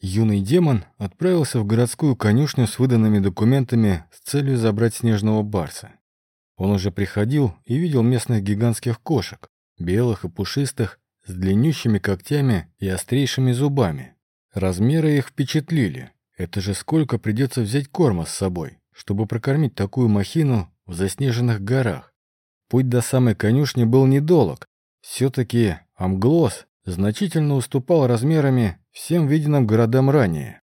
Юный демон отправился в городскую конюшню с выданными документами с целью забрать снежного барса. Он уже приходил и видел местных гигантских кошек, белых и пушистых, с длиннющими когтями и острейшими зубами. Размеры их впечатлили. Это же сколько придется взять корма с собой, чтобы прокормить такую махину в заснеженных горах. Путь до самой конюшни был недолг. Все-таки Амглос значительно уступал размерами всем виденным городам ранее.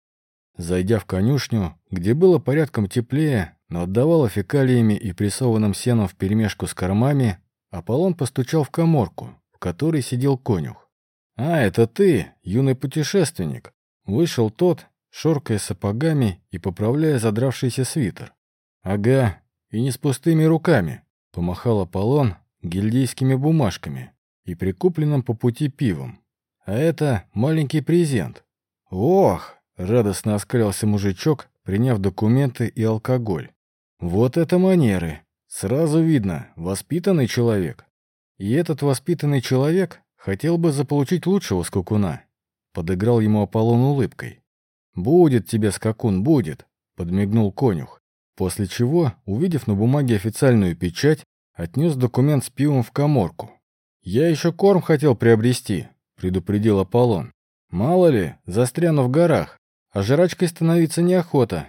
Зайдя в конюшню, где было порядком теплее, но отдавало фекалиями и прессованным сеном вперемешку с кормами, Аполлон постучал в коморку, в которой сидел конюх. «А, это ты, юный путешественник!» Вышел тот, шоркая сапогами и поправляя задравшийся свитер. «Ага, и не с пустыми руками», — помахал Аполлон гильдейскими бумажками и прикупленным по пути пивом. «А это маленький презент». «Ох!» — радостно оскалился мужичок, приняв документы и алкоголь. «Вот это манеры! Сразу видно, воспитанный человек. И этот воспитанный человек хотел бы заполучить лучшего скакуна». Подыграл ему Аполлон улыбкой. «Будет тебе скакун, будет!» — подмигнул конюх. После чего, увидев на бумаге официальную печать, отнес документ с пивом в коморку. «Я еще корм хотел приобрести», — предупредил Аполлон. «Мало ли, застряну в горах, а жрачкой становиться неохота».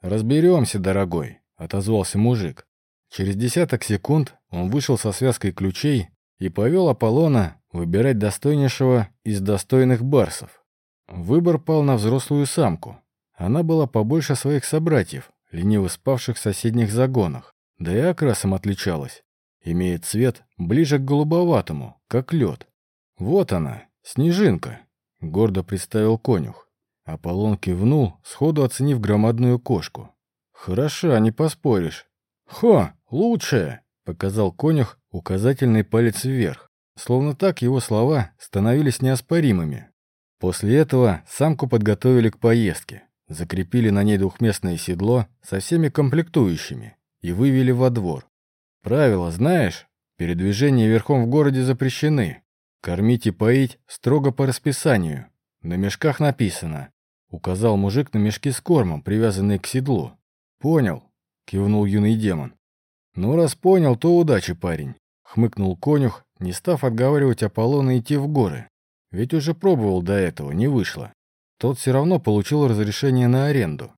«Разберемся, дорогой», — отозвался мужик. Через десяток секунд он вышел со связкой ключей и повел Аполлона выбирать достойнейшего из достойных барсов. Выбор пал на взрослую самку. Она была побольше своих собратьев, лениво спавших в соседних загонах, да и окрасом отличалась. Имеет цвет ближе к голубоватому, как лед. Вот она, снежинка, гордо представил конюх. Аполлон кивнул, сходу оценив громадную кошку. «Хороша, не поспоришь». «Хо, лучшая!» — показал конюх указательный палец вверх. Словно так его слова становились неоспоримыми. После этого самку подготовили к поездке, закрепили на ней двухместное седло со всеми комплектующими и вывели во двор. Правила знаешь? Передвижения верхом в городе запрещены. Кормить и поить строго по расписанию. На мешках написано. Указал мужик на мешки с кормом, привязанные к седлу. Понял, кивнул юный демон. Ну, раз понял, то удачи, парень. Хмыкнул конюх не став отговаривать Аполлона идти в горы. Ведь уже пробовал до этого, не вышло. Тот все равно получил разрешение на аренду.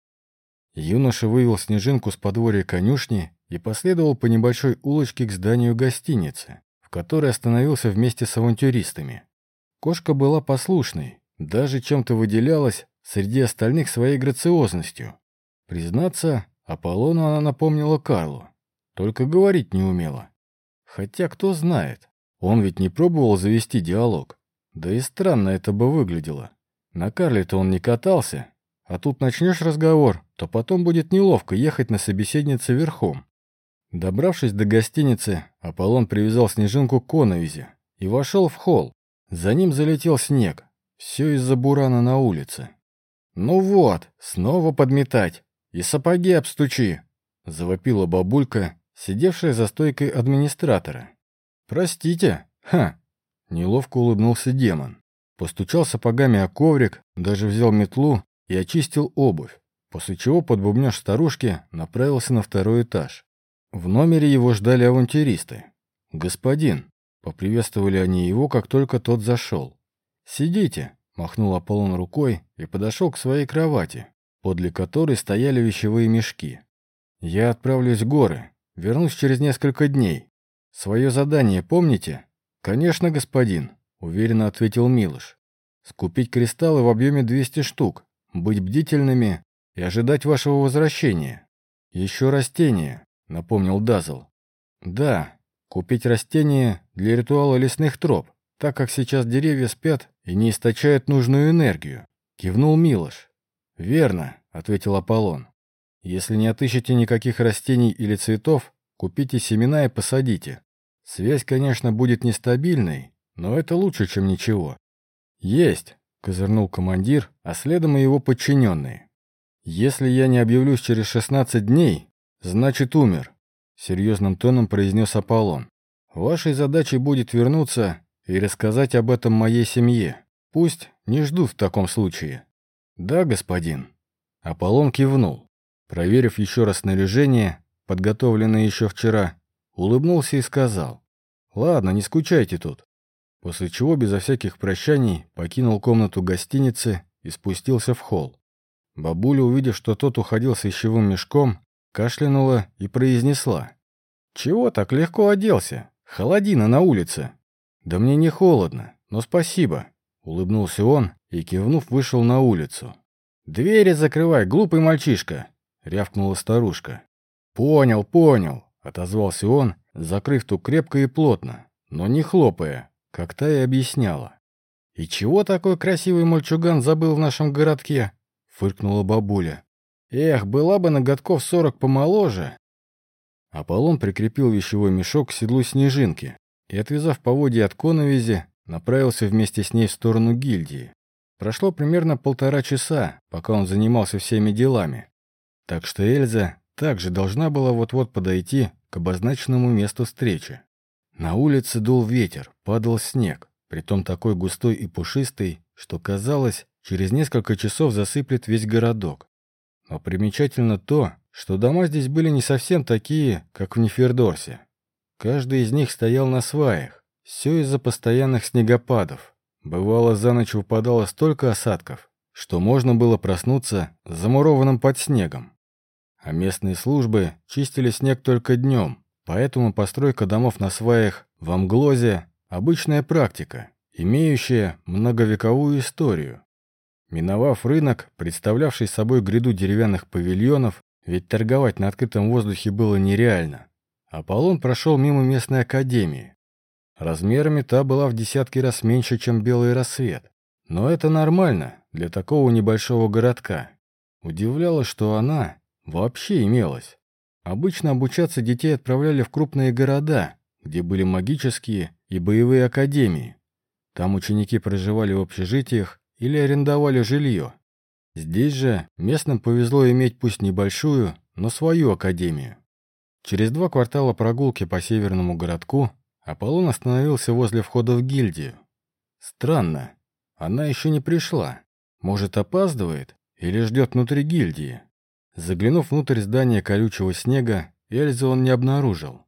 Юноша вывел снежинку с подворья конюшни и последовал по небольшой улочке к зданию гостиницы, в которой остановился вместе с авантюристами. Кошка была послушной, даже чем-то выделялась среди остальных своей грациозностью. Признаться, Аполлону она напомнила Карлу, только говорить не умела. Хотя кто знает, он ведь не пробовал завести диалог. Да и странно это бы выглядело. На Карле-то он не катался, а тут начнешь разговор, то потом будет неловко ехать на собеседнице верхом. Добравшись до гостиницы, Аполлон привязал снежинку к коновизе и вошел в холл. За ним залетел снег. Все из-за бурана на улице. «Ну вот, снова подметать. И сапоги обстучи!» — завопила бабулька, сидевшая за стойкой администратора. «Простите, ха!» Неловко улыбнулся демон. Постучал сапогами о коврик, даже взял метлу и очистил обувь, после чего под бубнёж старушки направился на второй этаж. В номере его ждали авантюристы. «Господин!» — поприветствовали они его, как только тот зашел. «Сидите!» — махнул Аполлон рукой и подошел к своей кровати, подле которой стояли вещевые мешки. «Я отправлюсь в горы, вернусь через несколько дней. «Свое задание помните?» «Конечно, господин», — уверенно ответил Милош. «Скупить кристаллы в объеме 200 штук, быть бдительными и ожидать вашего возвращения. Еще растения», — напомнил Дазл. «Да, купить растения для ритуала лесных троп, так как сейчас деревья спят и не источают нужную энергию», — кивнул Милош. «Верно», — ответил Аполлон. «Если не отыщете никаких растений или цветов, Купите семена и посадите. Связь, конечно, будет нестабильной, но это лучше, чем ничего. Есть, козырнул командир, а следом и его подчиненные. Если я не объявлюсь через 16 дней, значит умер, серьезным тоном произнес Аполлон. Вашей задачей будет вернуться и рассказать об этом моей семье. Пусть не ждут в таком случае. «Да, господин». Аполлон кивнул. Проверив еще раз снаряжение, подготовленное еще вчера, улыбнулся и сказал. «Ладно, не скучайте тут». После чего безо всяких прощаний покинул комнату гостиницы и спустился в холл. Бабуля, увидев, что тот уходил с вещевым мешком, кашлянула и произнесла. «Чего так легко оделся? Холодина на улице». «Да мне не холодно, но спасибо», — улыбнулся он и, кивнув, вышел на улицу. «Двери закрывай, глупый мальчишка!» — рявкнула старушка. «Понял, понял», — отозвался он, закрыв ту крепко и плотно, но не хлопая, как та и объясняла. «И чего такой красивый мальчуган забыл в нашем городке?» — фыркнула бабуля. «Эх, была бы на годков сорок помоложе!» Аполлон прикрепил вещевой мешок к седлу снежинки и, отвязав поводья от коновизи, направился вместе с ней в сторону гильдии. Прошло примерно полтора часа, пока он занимался всеми делами. Так что Эльза также должна была вот-вот подойти к обозначенному месту встречи. На улице дул ветер, падал снег, притом такой густой и пушистый, что казалось, через несколько часов засыплет весь городок. Но примечательно то, что дома здесь были не совсем такие, как в Нефердорсе. Каждый из них стоял на сваях, все из-за постоянных снегопадов. Бывало, за ночь выпадало столько осадков, что можно было проснуться замурованным под снегом. А местные службы чистили снег только днем, поэтому постройка домов на сваях в Амглозе – обычная практика, имеющая многовековую историю. Миновав рынок, представлявший собой гряду деревянных павильонов, ведь торговать на открытом воздухе было нереально, Аполлон прошел мимо местной академии, Размерами та была в десятки раз меньше, чем белый рассвет. Но это нормально для такого небольшого городка. Удивляло, что она вообще имелась. Обычно обучаться детей отправляли в крупные города, где были магические и боевые академии. Там ученики проживали в общежитиях или арендовали жилье. Здесь же местным повезло иметь пусть небольшую, но свою академию. Через два квартала прогулки по северному городку Аполлон остановился возле входа в гильдию. Странно, она еще не пришла. Может, опаздывает или ждет внутри гильдии? Заглянув внутрь здания колючего снега, Эльзу он не обнаружил.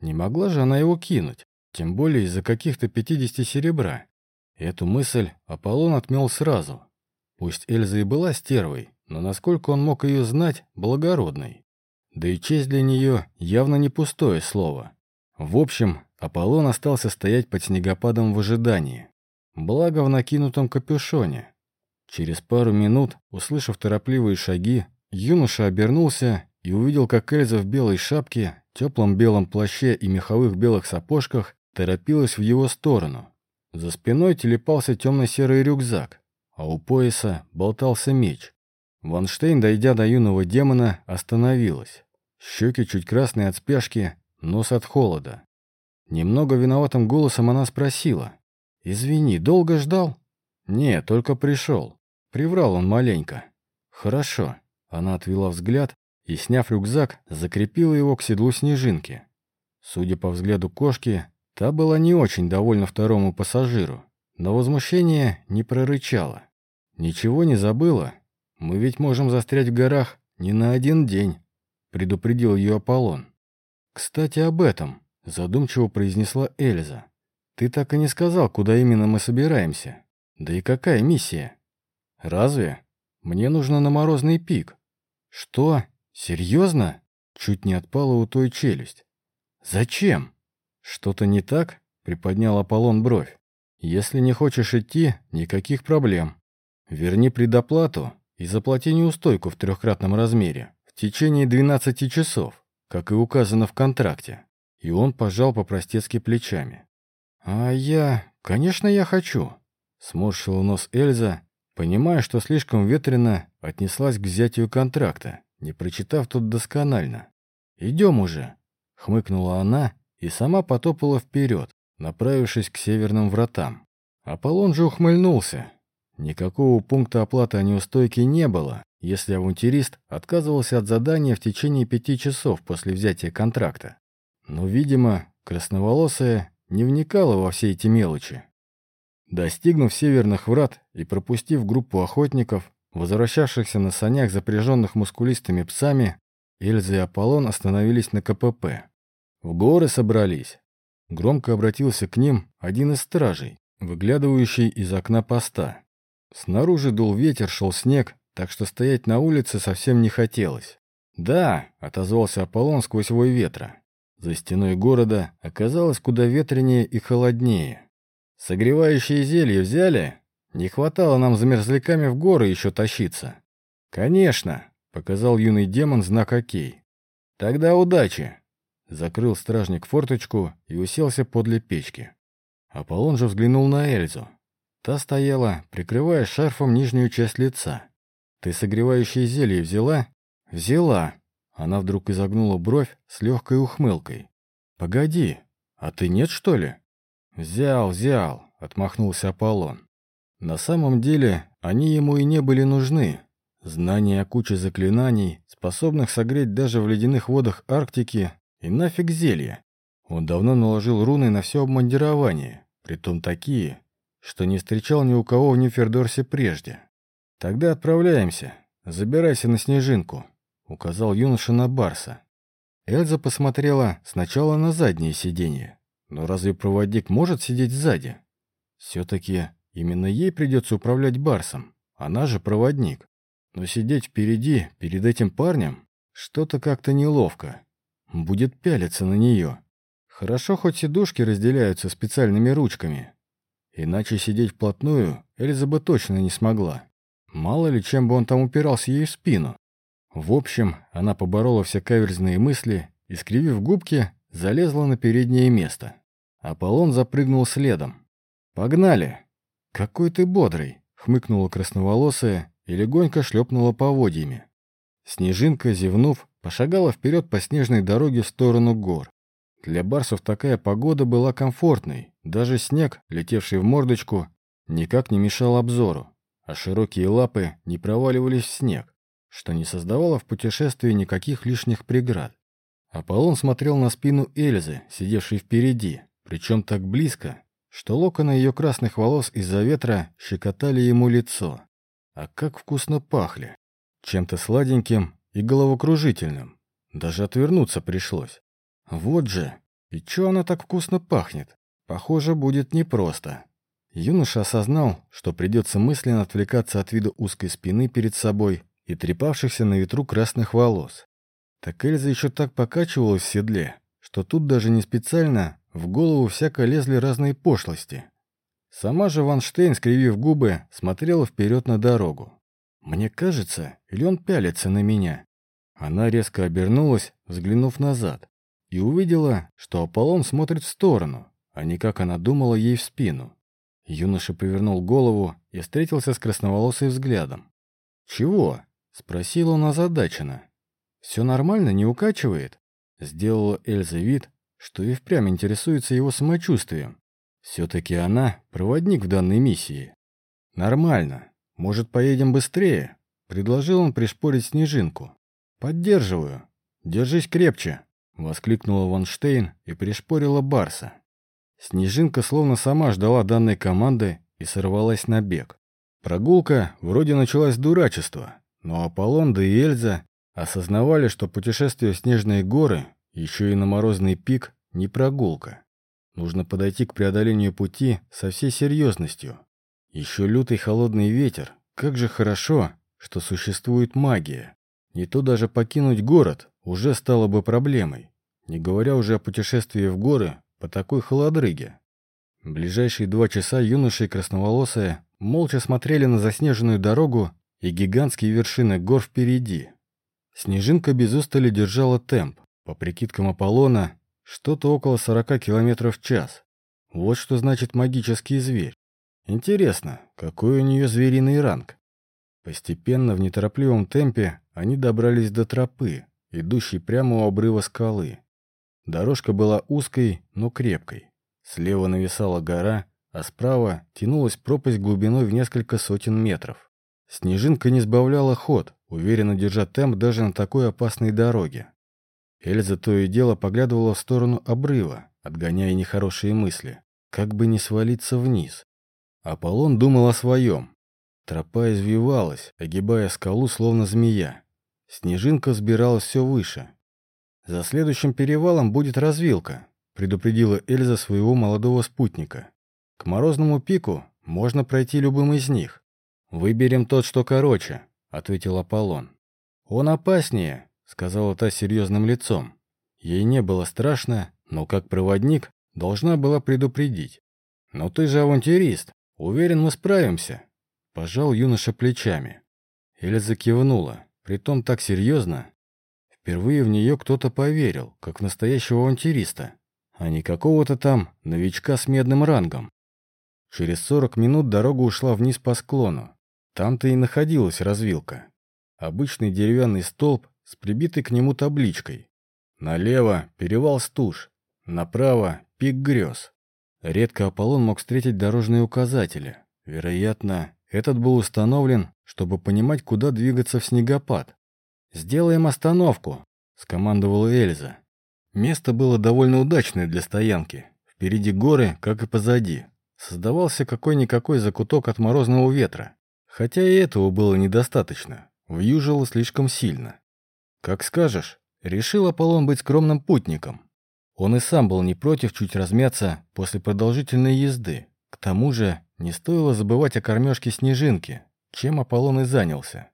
Не могла же она его кинуть, тем более из-за каких-то 50 серебра. Эту мысль Аполлон отмел сразу. Пусть Эльза и была стервой, но насколько он мог ее знать, благородной. Да и честь для нее явно не пустое слово. В общем, Аполлон остался стоять под снегопадом в ожидании. Благо в накинутом капюшоне. Через пару минут, услышав торопливые шаги, юноша обернулся и увидел, как Эльза в белой шапке, теплом белом плаще и меховых белых сапожках торопилась в его сторону. За спиной телепался темно-серый рюкзак, а у пояса болтался меч. Ванштейн, дойдя до юного демона, остановилась. Щеки чуть красные от спешки, нос от холода. Немного виноватым голосом она спросила. «Извини, долго ждал?» «Не, только пришел». Приврал он маленько. «Хорошо». Она отвела взгляд и, сняв рюкзак, закрепила его к седлу снежинки. Судя по взгляду кошки, та была не очень довольна второму пассажиру, но возмущение не прорычало. «Ничего не забыла? Мы ведь можем застрять в горах не на один день», — предупредил ее Аполлон. «Кстати, об этом», Задумчиво произнесла Эльза. «Ты так и не сказал, куда именно мы собираемся. Да и какая миссия?» «Разве? Мне нужно на Морозный пик». «Что? Серьезно?» Чуть не отпала у той челюсть. «Зачем?» «Что-то не так?» — приподнял Аполлон бровь. «Если не хочешь идти, никаких проблем. Верни предоплату и заплати неустойку в трехкратном размере в течение 12 часов, как и указано в контракте. И он пожал по-простецки плечами. «А я... Конечно, я хочу!» Сморщила нос Эльза, понимая, что слишком ветрено отнеслась к взятию контракта, не прочитав тут досконально. «Идем уже!» — хмыкнула она и сама потопала вперед, направившись к северным вратам. Аполлон же ухмыльнулся. Никакого пункта оплаты о неустойке не было, если авантюрист отказывался от задания в течение пяти часов после взятия контракта. Но, видимо, красноволосая не вникала во все эти мелочи. Достигнув северных врат и пропустив группу охотников, возвращавшихся на санях, запряженных мускулистыми псами, Эльза и Аполлон остановились на КПП. В горы собрались. Громко обратился к ним один из стражей, выглядывающий из окна поста. Снаружи дул ветер, шел снег, так что стоять на улице совсем не хотелось. «Да», — отозвался Аполлон сквозь вой ветра. За стеной города оказалось куда ветренее и холоднее. «Согревающие зелья взяли? Не хватало нам за мерзляками в горы еще тащиться». «Конечно», — показал юный демон знак «Окей». «Тогда удачи», — закрыл стражник форточку и уселся подле печки. Аполлон же взглянул на Эльзу. Та стояла, прикрывая шарфом нижнюю часть лица. «Ты согревающее зелье взяла?» «Взяла». Она вдруг изогнула бровь с легкой ухмылкой. «Погоди, а ты нет, что ли?» «Взял, взял», — отмахнулся Аполлон. На самом деле, они ему и не были нужны. Знания о куче заклинаний, способных согреть даже в ледяных водах Арктики, и нафиг зелья. Он давно наложил руны на все обмундирование, притом такие, что не встречал ни у кого в Нефердорсе прежде. «Тогда отправляемся. Забирайся на снежинку», — указал юноша на Барса. Эльза посмотрела сначала на заднее сиденье. Но разве проводник может сидеть сзади? Все-таки именно ей придется управлять Барсом. Она же проводник. Но сидеть впереди, перед этим парнем, что-то как-то неловко. Будет пялиться на нее. Хорошо, хоть сидушки разделяются специальными ручками. Иначе сидеть вплотную Эльза бы точно не смогла. Мало ли, чем бы он там упирался ей в спину. В общем, она поборола все каверзные мысли и, скривив губки, залезла на переднее место. Аполлон запрыгнул следом. «Погнали!» «Какой ты бодрый!» — хмыкнула красноволосая и легонько шлепнула поводьями. Снежинка, зевнув, пошагала вперед по снежной дороге в сторону гор. Для барсов такая погода была комфортной, даже снег, летевший в мордочку, никак не мешал обзору, а широкие лапы не проваливались в снег, что не создавало в путешествии никаких лишних преград. Аполлон смотрел на спину Эльзы, сидевшей впереди, причем так близко, что локоны ее красных волос из-за ветра щекотали ему лицо. А как вкусно пахли! Чем-то сладеньким и головокружительным. Даже отвернуться пришлось. Вот же, и чё она так вкусно пахнет? Похоже, будет непросто. Юноша осознал, что придется мысленно отвлекаться от вида узкой спины перед собой и трепавшихся на ветру красных волос. Так Эльза еще так покачивалась в седле, что тут даже не специально в голову всяко лезли разные пошлости. Сама же Ванштейн, скривив губы, смотрела вперед на дорогу. «Мне кажется, или он пялится на меня?» Она резко обернулась, взглянув назад и увидела, что Аполлон смотрит в сторону, а не как она думала ей в спину. Юноша повернул голову и встретился с красноволосым взглядом. «Чего?» — спросил он озадаченно. «Все нормально, не укачивает?» Сделала Эльза вид, что и впрямь интересуется его самочувствием. Все-таки она проводник в данной миссии. «Нормально. Может, поедем быстрее?» Предложил он пришпорить снежинку. «Поддерживаю. Держись крепче», Воскликнула Ванштейн и пришпорила Барса. Снежинка словно сама ждала данной команды и сорвалась на бег. Прогулка вроде началась дурачество, но Аполлон да и Эльза осознавали, что путешествие в снежные горы, еще и на морозный пик, не прогулка. Нужно подойти к преодолению пути со всей серьезностью. Еще лютый холодный ветер. Как же хорошо, что существует магия. Не то даже покинуть город уже стало бы проблемой, не говоря уже о путешествии в горы по такой холодрыге. Ближайшие два часа юноши и красноволосые молча смотрели на заснеженную дорогу и гигантские вершины гор впереди. Снежинка без устали держала темп, по прикидкам Аполлона, что-то около 40 км в час. Вот что значит магический зверь. Интересно, какой у нее звериный ранг? Постепенно, в неторопливом темпе, они добрались до тропы, идущей прямо у обрыва скалы. Дорожка была узкой, но крепкой. Слева нависала гора, а справа тянулась пропасть глубиной в несколько сотен метров. Снежинка не сбавляла ход, уверенно держа темп даже на такой опасной дороге. Эльза то и дело поглядывала в сторону обрыва, отгоняя нехорошие мысли, как бы не свалиться вниз. Аполлон думал о своем. Тропа извивалась, огибая скалу, словно змея. Снежинка взбиралась все выше. «За следующим перевалом будет развилка», — предупредила Эльза своего молодого спутника. «К морозному пику можно пройти любым из них. Выберем тот, что короче», — ответил Аполлон. «Он опаснее», — сказала та серьезным лицом. Ей не было страшно, но как проводник должна была предупредить. «Но ты же авантюрист. Уверен, мы справимся», — пожал юноша плечами. Эльза кивнула, притом так серьезно. Впервые в нее кто-то поверил, как в настоящего авантюриста, а не какого-то там новичка с медным рангом. Через 40 минут дорога ушла вниз по склону. Там-то и находилась развилка. Обычный деревянный столб с прибитой к нему табличкой. Налево – перевал Стуж, направо – пик грез. Редко Аполлон мог встретить дорожные указатели. Вероятно, этот был установлен, чтобы понимать, куда двигаться в снегопад. «Сделаем остановку», – скомандовала Эльза. Место было довольно удачное для стоянки. Впереди горы, как и позади. Создавался какой-никакой закуток от морозного ветра. Хотя и этого было недостаточно. Вьюжило слишком сильно. «Как скажешь», — решил Аполлон быть скромным путником. Он и сам был не против чуть размяться после продолжительной езды. К тому же не стоило забывать о кормежке снежинки, чем Аполлон и занялся.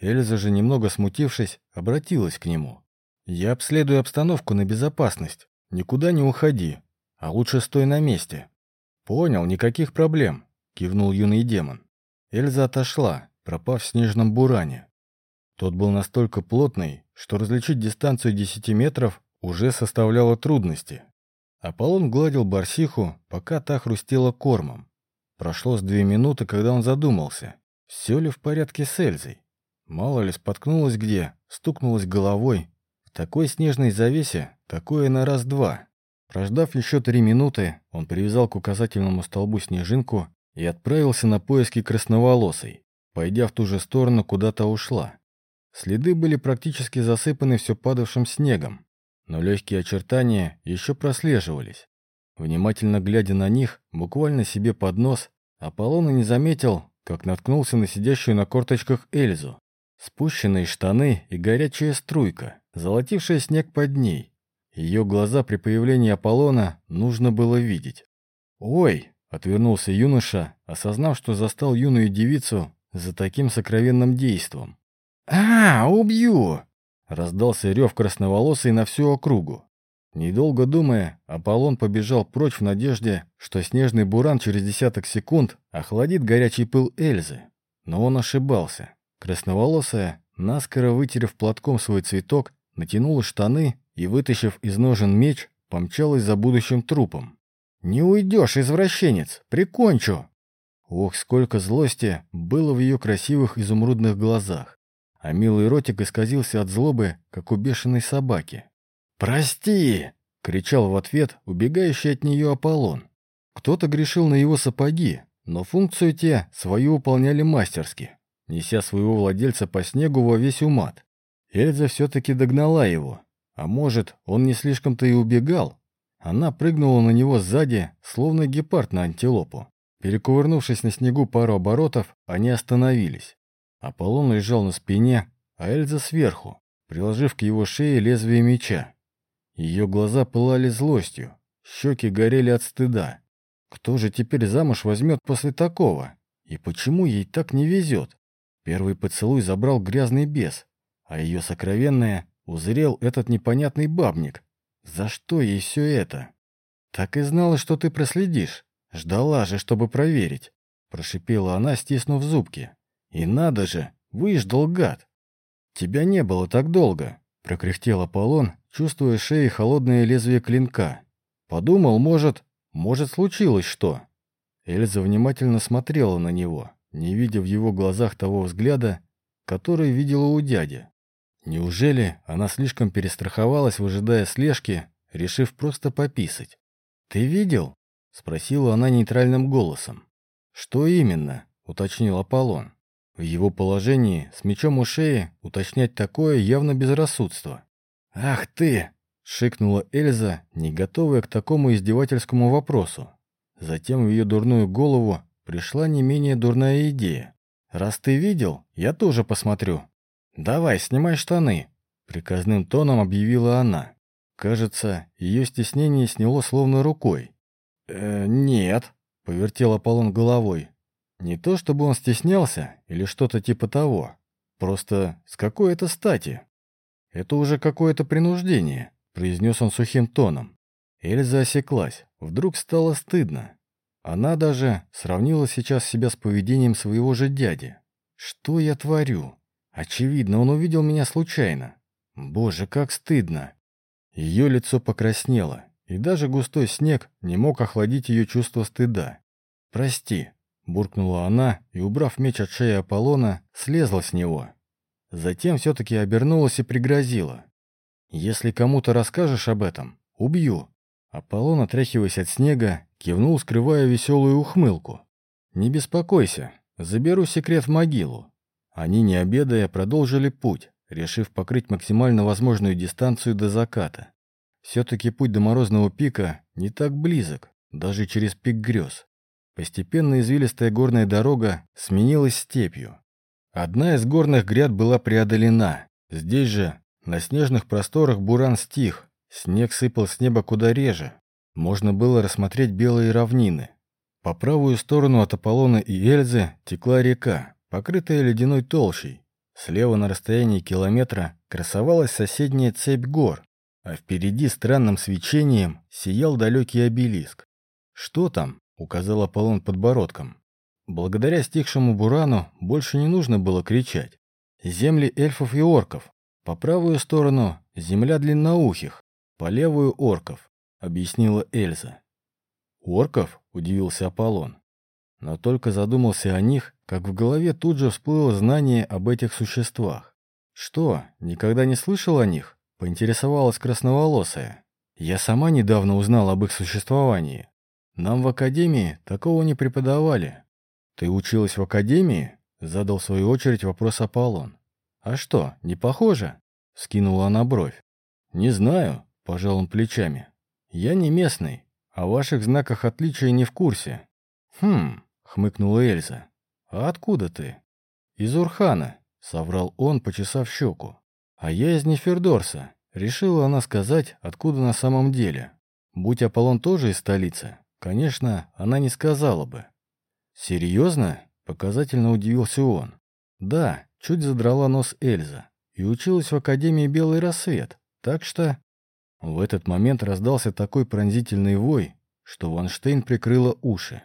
Эльза же, немного смутившись, обратилась к нему. «Я обследую обстановку на безопасность. Никуда не уходи, а лучше стой на месте». «Понял, никаких проблем», — кивнул юный демон. Эльза отошла, пропав в снежном буране. Тот был настолько плотный, что различить дистанцию 10 метров уже составляло трудности. Аполлон гладил барсиху, пока та хрустела кормом. Прошло с две минуты, когда он задумался, все ли в порядке с Эльзой. Мало ли споткнулась где, стукнулась головой. В такой снежной завесе такое на раз-два. Прождав еще три минуты, он привязал к указательному столбу снежинку и отправился на поиски красноволосой, пойдя в ту же сторону, куда то ушла. Следы были практически засыпаны все падавшим снегом, но легкие очертания еще прослеживались. Внимательно глядя на них, буквально себе под нос, Аполлон и не заметил, как наткнулся на сидящую на корточках Эльзу. Спущенные штаны и горячая струйка, золотившая снег под ней. Ее глаза при появлении Аполлона нужно было видеть. «Ой!» Отвернулся юноша, осознав, что застал юную девицу за таким сокровенным действом. «А, убью!» — раздался рев красноволосый на всю округу. Недолго думая, Аполлон побежал прочь в надежде, что снежный буран через десяток секунд охладит горячий пыл Эльзы. Но он ошибался. Красноволосая, наскоро вытерев платком свой цветок, натянула штаны и, вытащив из ножен меч, помчалась за будущим трупом. «Не уйдешь, извращенец! Прикончу!» Ох, сколько злости было в ее красивых изумрудных глазах. А милый ротик исказился от злобы, как у бешеной собаки. «Прости!» — кричал в ответ убегающий от нее Аполлон. Кто-то грешил на его сапоги, но функцию те свою выполняли мастерски, неся своего владельца по снегу во весь умат. Эльза все-таки догнала его. А может, он не слишком-то и убегал, она прыгнула на него сзади, словно гепард на антилопу. Перекувырнувшись на снегу пару оборотов, они остановились. Аполлон лежал на спине, а Эльза сверху, приложив к его шее лезвие меча. Ее глаза пылали злостью, щеки горели от стыда. Кто же теперь замуж возьмет после такого? И почему ей так не везет? Первый поцелуй забрал грязный бес, а ее сокровенное узрел этот непонятный бабник, за что ей все это? Так и знала, что ты проследишь. Ждала же, чтобы проверить. Прошипела она, стиснув зубки. И надо же, выждал гад. Тебя не было так долго, прокряхтел Аполлон, чувствуя шеей холодное лезвие клинка. Подумал, может, может случилось что. Эльза внимательно смотрела на него, не видя в его глазах того взгляда, который видела у дяди. Неужели она слишком перестраховалась, выжидая слежки, решив просто пописать? «Ты видел?» — спросила она нейтральным голосом. «Что именно?» — уточнил Аполлон. В его положении с мечом у шеи уточнять такое явно безрассудство. «Ах ты!» — шикнула Эльза, не готовая к такому издевательскому вопросу. Затем в ее дурную голову пришла не менее дурная идея. «Раз ты видел, я тоже посмотрю. Давай, снимай штаны», — приказным тоном объявила она. Кажется, ее стеснение сняло словно рукой. «Э, нет», — повертел Аполлон головой. Не то чтобы он стеснялся или что-то типа того. Просто с какой это стати? Это уже какое-то принуждение, произнес он сухим тоном. Эльза осеклась. Вдруг стало стыдно. Она даже сравнила сейчас себя с поведением своего же дяди. Что я творю? Очевидно, он увидел меня случайно. Боже, как стыдно. Ее лицо покраснело, и даже густой снег не мог охладить ее чувство стыда. «Прости», Буркнула она и, убрав меч от шеи Аполлона, слезла с него. Затем все-таки обернулась и пригрозила. «Если кому-то расскажешь об этом, убью». Аполлон, отряхиваясь от снега, кивнул, скрывая веселую ухмылку. «Не беспокойся, заберу секрет в могилу». Они, не обедая, продолжили путь, решив покрыть максимально возможную дистанцию до заката. Все-таки путь до Морозного пика не так близок, даже через пик грез. Постепенно извилистая горная дорога сменилась степью. Одна из горных гряд была преодолена. Здесь же, на снежных просторах, буран стих. Снег сыпал с неба куда реже. Можно было рассмотреть белые равнины. По правую сторону от Аполлона и Эльзы текла река, покрытая ледяной толщей. Слева на расстоянии километра красовалась соседняя цепь гор, а впереди странным свечением сиял далекий обелиск. Что там? указал Аполлон подбородком. Благодаря стихшему бурану больше не нужно было кричать. Земли эльфов и орков. По правую сторону — земля длинноухих, по левую — орков, объяснила Эльза. «Орков?» — удивился Аполлон. Но только задумался о них, как в голове тут же всплыло знание об этих существах. «Что, никогда не слышал о них?» — поинтересовалась красноволосая. «Я сама недавно узнал об их существовании. Нам в академии такого не преподавали. Ты училась в академии? Задал в свою очередь вопрос Аполлон. А что, не похоже? Скинула она бровь. Не знаю, пожал он плечами. Я не местный, о ваших знаках отличия не в курсе. Хм, хмыкнула Эльза. А откуда ты? Из Урхана, соврал он, почесав щеку. А я из Нефердорса. Решила она сказать, откуда на самом деле. Будь Аполлон тоже из столицы, Конечно, она не сказала бы. «Серьезно?» — показательно удивился он. «Да, чуть задрала нос Эльза. И училась в Академии Белый Рассвет. Так что...» В этот момент раздался такой пронзительный вой, что Ванштейн прикрыла уши.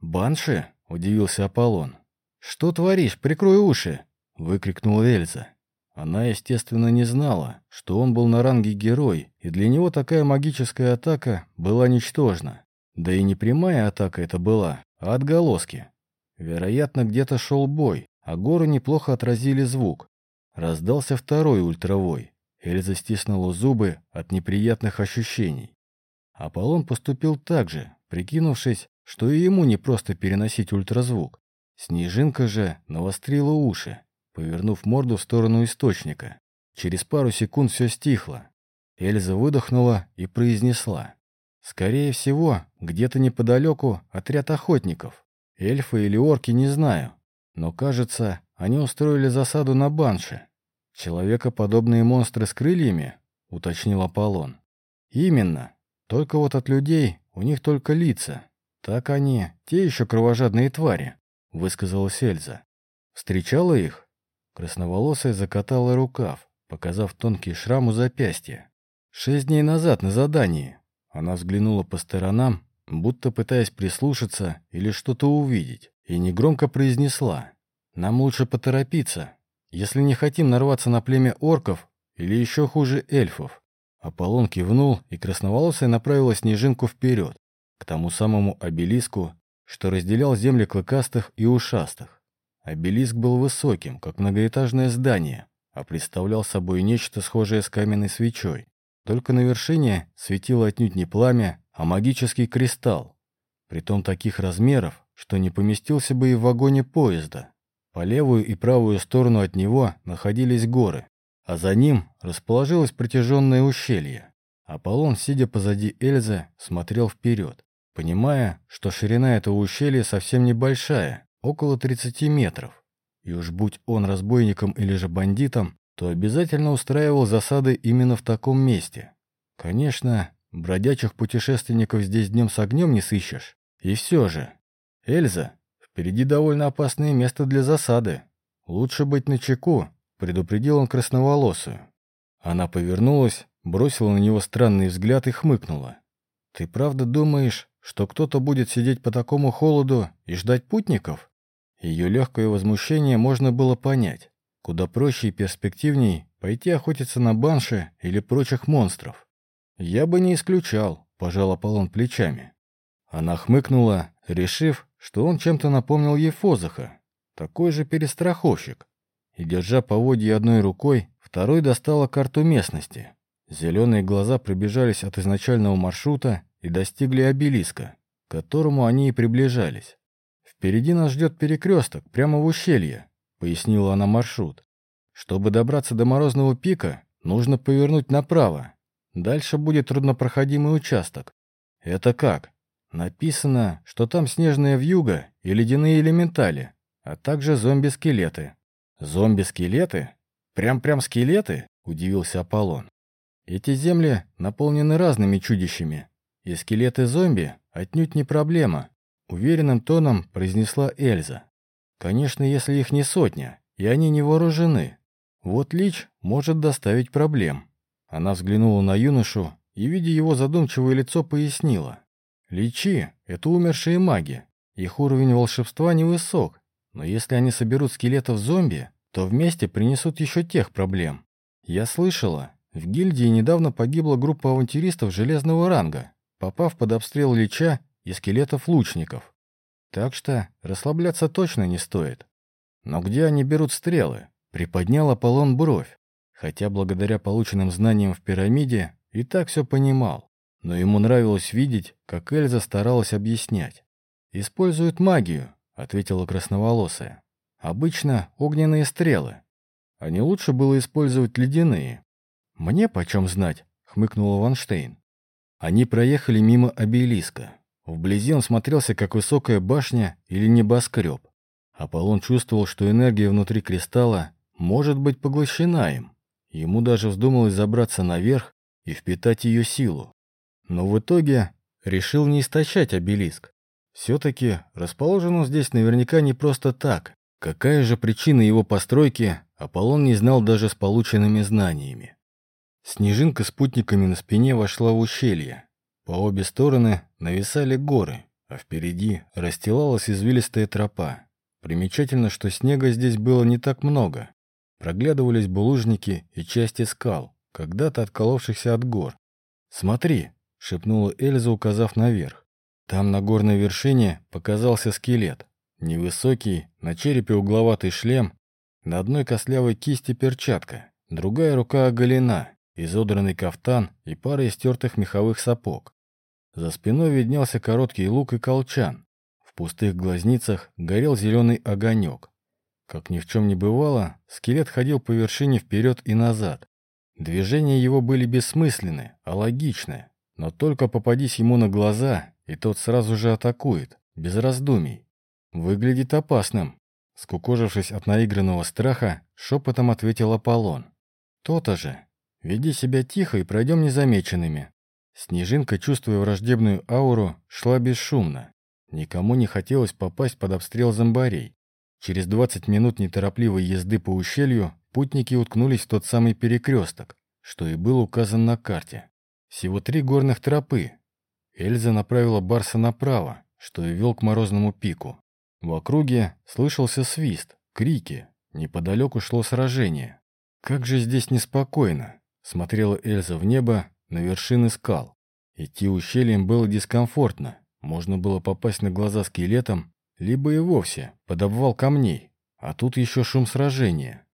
«Банши?» — удивился Аполлон. «Что творишь? Прикрой уши!» — выкрикнула Эльза. Она, естественно, не знала, что он был на ранге герой, и для него такая магическая атака была ничтожна. Да и не прямая атака это была, отголоски. Вероятно, где-то шел бой, а горы неплохо отразили звук. Раздался второй ультравой. Эльза стиснула зубы от неприятных ощущений. Аполлон поступил так же, прикинувшись, что и ему не просто переносить ультразвук. Снежинка же навострила уши, повернув морду в сторону источника. Через пару секунд все стихло. Эльза выдохнула и произнесла. Скорее всего, где-то неподалеку отряд охотников. Эльфы или орки не знаю. Но, кажется, они устроили засаду на банше. Человекоподобные монстры с крыльями? Уточнил Аполлон. Именно. Только вот от людей у них только лица. Так они, те еще кровожадные твари, высказалась Эльза. Встречала их? Красноволосая закатала рукав, показав тонкий шрам у запястья. Шесть дней назад на задании. Она взглянула по сторонам, будто пытаясь прислушаться или что-то увидеть, и негромко произнесла. «Нам лучше поторопиться, если не хотим нарваться на племя орков или еще хуже эльфов». Аполлон кивнул, и красноволосая направила снежинку вперед, к тому самому обелиску, что разделял земли клыкастых и ушастых. Обелиск был высоким, как многоэтажное здание, а представлял собой нечто схожее с каменной свечой. Только на вершине светило отнюдь не пламя, а магический кристалл. Притом таких размеров, что не поместился бы и в вагоне поезда. По левую и правую сторону от него находились горы, а за ним расположилось протяженное ущелье. Аполлон, сидя позади Эльзы, смотрел вперед, понимая, что ширина этого ущелья совсем небольшая, около 30 метров. и уж будь он разбойником или же бандитом, то обязательно устраивал засады именно в таком месте. Конечно, бродячих путешественников здесь днем с огнем не сыщешь. И все же. Эльза, впереди довольно опасное место для засады. Лучше быть начеку, предупредил он красноволосую. Она повернулась, бросила на него странный взгляд и хмыкнула. «Ты правда думаешь, что кто-то будет сидеть по такому холоду и ждать путников?» Ее легкое возмущение можно было понять. Куда проще и перспективней пойти охотиться на банши или прочих монстров. «Я бы не исключал», — пожал Аполлон плечами. Она хмыкнула, решив, что он чем-то напомнил ей Фозаха, такой же перестраховщик. И, держа поводье одной рукой, второй достала карту местности. Зеленые глаза пробежались от изначального маршрута и достигли обелиска, к которому они и приближались. «Впереди нас ждет перекресток, прямо в ущелье», — пояснила она маршрут. «Чтобы добраться до Морозного пика, нужно повернуть направо. Дальше будет труднопроходимый участок. Это как? Написано, что там снежная вьюга и ледяные элементали, а также зомби-скелеты. Зомби-скелеты? Прям-прям скелеты? Удивился Аполлон. Эти земли наполнены разными чудищами, и скелеты зомби отнюдь не проблема, уверенным тоном произнесла Эльза. Конечно, если их не сотня, и они не вооружены. Вот Лич может доставить проблем. Она взглянула на юношу и, видя его задумчивое лицо, пояснила. Личи — это умершие маги. Их уровень волшебства невысок, но если они соберут скелетов зомби, то вместе принесут еще тех проблем. Я слышала, в гильдии недавно погибла группа авантюристов железного ранга, попав под обстрел Лича и скелетов лучников. Так что расслабляться точно не стоит. Но где они берут стрелы? Приподнял Аполлон бровь, хотя благодаря полученным знаниям в пирамиде и так все понимал но ему нравилось видеть, как Эльза старалась объяснять. «Используют магию», — ответила красноволосая. «Обычно огненные стрелы. А не лучше было использовать ледяные». «Мне почем знать?» — хмыкнула Ванштейн. Они проехали мимо обелиска. Вблизи он смотрелся, как высокая башня или небоскреб. Аполлон чувствовал, что энергия внутри кристалла может быть поглощена им. Ему даже вздумалось забраться наверх и впитать ее силу. Но в итоге решил не истощать обелиск. Все-таки расположен он здесь наверняка не просто так. Какая же причина его постройки, Аполлон не знал даже с полученными знаниями. Снежинка с спутниками на спине вошла в ущелье. По обе стороны нависали горы, а впереди расстилалась извилистая тропа. Примечательно, что снега здесь было не так много. Проглядывались булыжники и части скал, когда-то отколовшихся от гор. «Смотри!» — шепнула Эльза, указав наверх. Там на горной вершине показался скелет. Невысокий, на черепе угловатый шлем, на одной костлявой кисти перчатка, другая рука оголена, изодранный кафтан и пара истертых меховых сапог. За спиной виднелся короткий лук и колчан. В пустых глазницах горел зеленый огонек. Как ни в чем не бывало, скелет ходил по вершине вперед и назад. Движения его были бессмысленны, а логичны. Но только попадись ему на глаза, и тот сразу же атакует, без раздумий. Выглядит опасным. Скукожившись от наигранного страха, шепотом ответил Аполлон. «То-то же. Веди себя тихо и пройдем незамеченными». Снежинка, чувствуя враждебную ауру, шла бесшумно. Никому не хотелось попасть под обстрел зомбарей. Через 20 минут неторопливой езды по ущелью путники уткнулись в тот самый перекресток, что и был указан на карте. Всего три горных тропы. Эльза направила Барса направо, что и вел к морозному пику. В округе слышался свист, крики. Неподалеку шло сражение. Как же здесь неспокойно, смотрела Эльза в небо на вершины скал. Идти ущельем было дискомфортно. Можно было попасть на глаза скелетом, либо и вовсе под обвал камней. А тут еще шум сражения.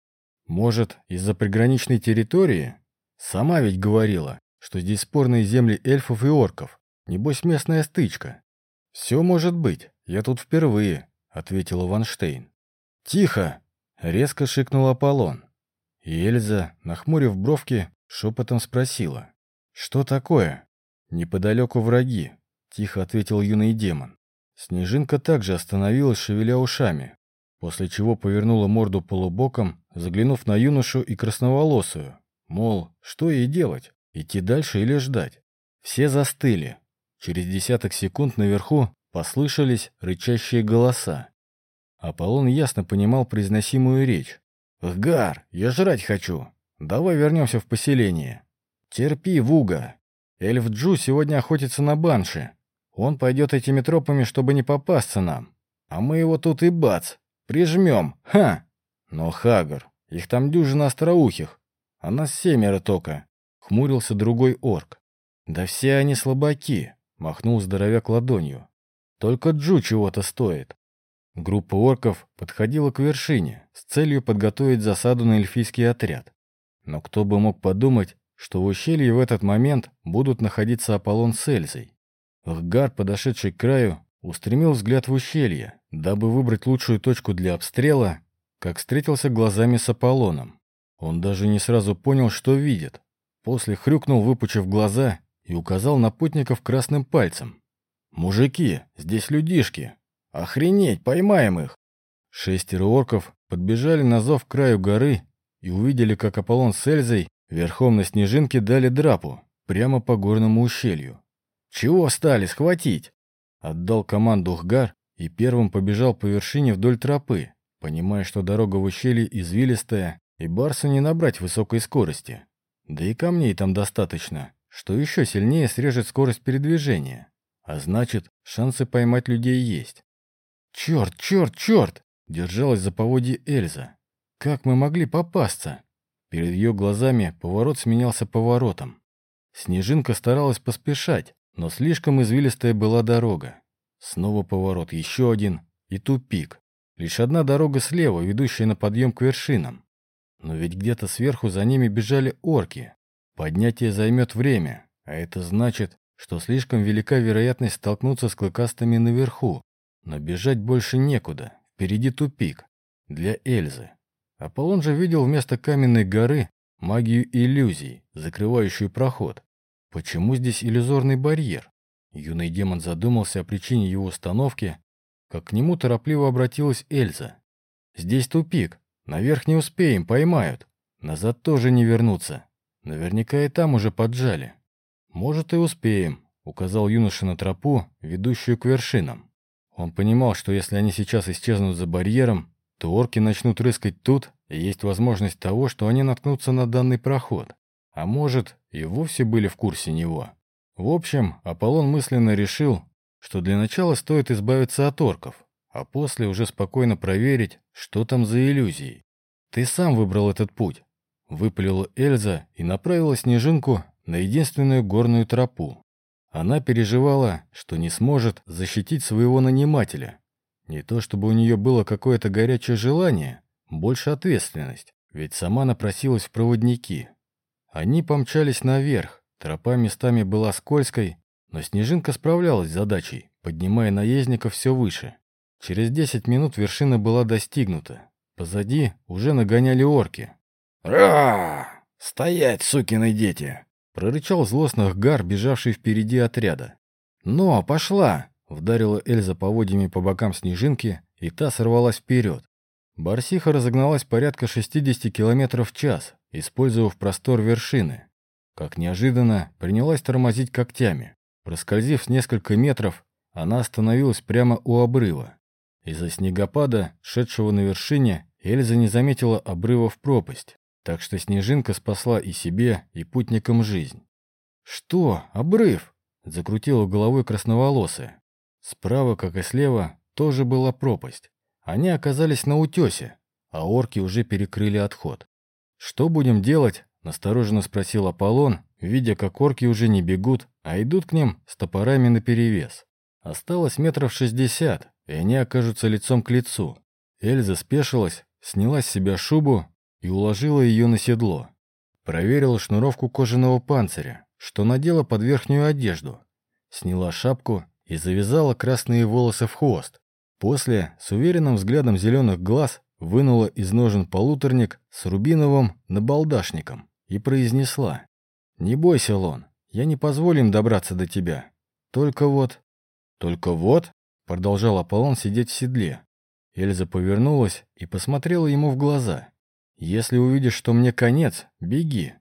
Может, из-за приграничной территории? Сама ведь говорила, что здесь спорные земли эльфов и орков. Небось, местная стычка. «Все может быть. Я тут впервые», — ответила Ванштейн. «Тихо!» — резко шикнул Аполлон. И Эльза, нахмурив бровки, шепотом спросила. «Что такое?» «Неподалеку враги», — тихо ответил юный демон. Снежинка также остановилась, шевеля ушами. после чего повернула морду полубоком, заглянув на юношу и красноволосую. Мол, что ей делать? Идти дальше или ждать? Все застыли. Через десяток секунд наверху послышались рычащие голоса. Аполлон ясно понимал произносимую речь. «Гар, я жрать хочу. Давай вернемся в поселение. Терпи, Вуга. Эльф Джу сегодня охотится на банши. Он пойдет этими тропами, чтобы не попасться нам. А мы его тут и бац, прижмем, ха! Но Хагар, их там дюжина остроухих, а нас семеро только. Хмурился другой орк. Да все они слабаки, махнул здоровяк ладонью. Только Джу чего-то стоит. Группа орков подходила к вершине с целью подготовить засаду на эльфийский отряд. Но кто бы мог подумать, что в ущелье в этот момент будут находиться Аполлон с Эльзой. Гар, подошедший к краю, устремил взгляд в ущелье, дабы выбрать лучшую точку для обстрела, как встретился глазами с Аполлоном. Он даже не сразу понял, что видит. После хрюкнул, выпучив глаза, и указал на путников красным пальцем. «Мужики, здесь людишки, Охренеть, поймаем их!» Шестеро орков подбежали на зов к краю горы и увидели, как Аполлон с Эльзой верхом на снежинке дали драпу прямо по горному ущелью. «Чего стали? Схватить!» Отдал команду Хгар и первым побежал по вершине вдоль тропы, понимая, что дорога в ущелье извилистая, и Барсу не набрать высокой скорости. Да и камней там достаточно, что еще сильнее срежет скорость передвижения. А значит, шансы поймать людей есть. «Черт, черт, черт!» — держалась за поводье Эльза. «Как мы могли попасться?» Перед ее глазами поворот сменялся поворотом. Снежинка старалась поспешать, но слишком извилистая была дорога. Снова поворот, еще один и тупик. Лишь одна дорога слева, ведущая на подъем к вершинам. Но ведь где-то сверху за ними бежали орки. Поднятие займет время, а это значит, что слишком велика вероятность столкнуться с клыкастыми наверху. Но бежать больше некуда. Впереди тупик. Для Эльзы. Аполлон же видел вместо каменной горы магию иллюзий, закрывающую проход. Почему здесь иллюзорный барьер? Юный демон задумался о причине его установки, как к нему торопливо обратилась Эльза. «Здесь тупик. Наверх не успеем, поймают. Назад тоже не вернуться. Наверняка и там уже поджали». «Может, и успеем», — указал юноша на тропу, ведущую к вершинам. Он понимал, что если они сейчас исчезнут за барьером, то орки начнут рыскать тут, и есть возможность того, что они наткнутся на данный проход. А может, и вовсе были в курсе него. В общем, Аполлон мысленно решил, что для начала стоит избавиться от орков, а после уже спокойно проверить, что там за иллюзии. «Ты сам выбрал этот путь», — выпалила Эльза и направила снежинку на единственную горную тропу. Она переживала, что не сможет защитить своего нанимателя. Не то чтобы у нее было какое-то горячее желание, больше ответственность, ведь сама напросилась в проводники. Они помчались наверх, тропа местами была скользкой, но Снежинка справлялась с задачей, поднимая наездников все выше. Через 10 минут вершина была достигнута. Позади уже нагоняли орки. «Ра! Стоять, сукины дети!» Прорычал злостно Гар, бежавший впереди отряда. «Но, пошла!» — вдарила Эльза поводьями по бокам снежинки, и та сорвалась вперед. Барсиха разогналась порядка 60 км в час, использовав простор вершины. Как неожиданно, принялась тормозить когтями. Проскользив с несколько метров, она остановилась прямо у обрыва. Из-за снегопада, шедшего на вершине, Эльза не заметила обрыва в пропасть. Так что снежинка спасла и себе, и путникам жизнь. «Что? Обрыв?» — закрутила головой красноволосая. Справа, как и слева, тоже была пропасть. Они оказались на утесе, а орки уже перекрыли отход. «Что будем делать?» — настороженно спросил Аполлон, видя, как орки уже не бегут, а идут к ним с топорами наперевес. Осталось метров шестьдесят, и они окажутся лицом к лицу. Эльза спешилась, сняла с себя шубу и уложила ее на седло. Проверила шнуровку кожаного панциря, что надела под верхнюю одежду. Сняла шапку и завязала красные волосы в хвост. После, с уверенным взглядом зеленых глаз, вынула из ножен полуторник с рубиновым набалдашником и произнесла. «Не бойся, Лон, я не позволю им добраться до тебя. Только вот...» «Только вот...» — продолжал Аполлон сидеть в седле. Эльза повернулась и посмотрела ему в глаза. «Если увидишь, что мне конец, беги.